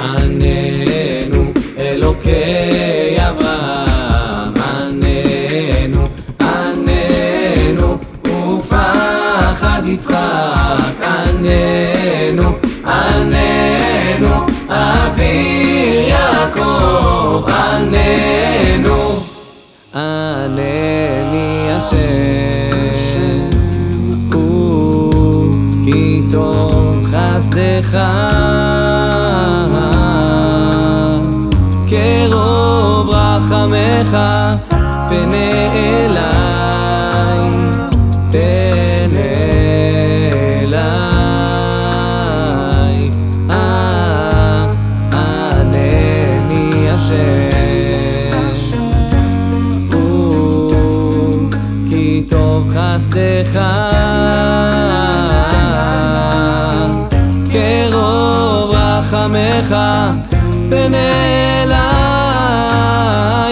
עננו אלוקי אברהם, עננו, עננו ופחד יצחק, עננו, עננו אבי יעקב, עננו, ענני השם כי טוב חסדך. רחמך, פנה אליי, פנה אליי, אה, ענני השם, כי טוב חסדך, רחמך, פנה אליי,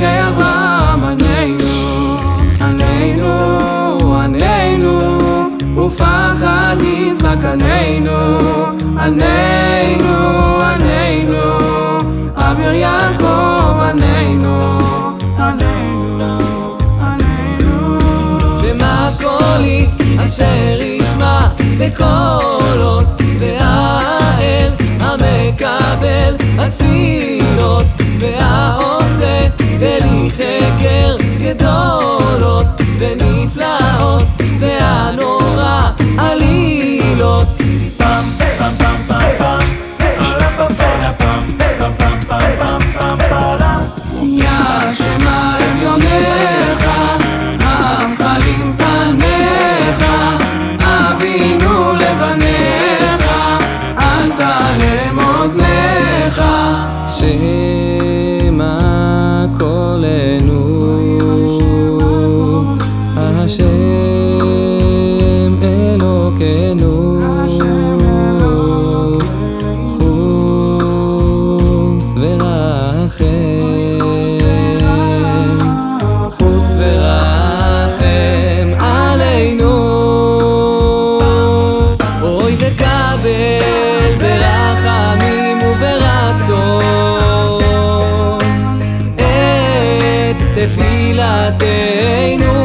אלוקי אברהם, ענינו, ענינו, ענינו, ופחד יצחק ענינו, ענינו. get on. תפילתנו.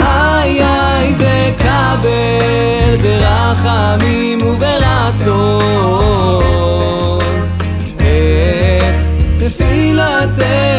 איי איי וקבל ברחמים וברצון את תפילתנו.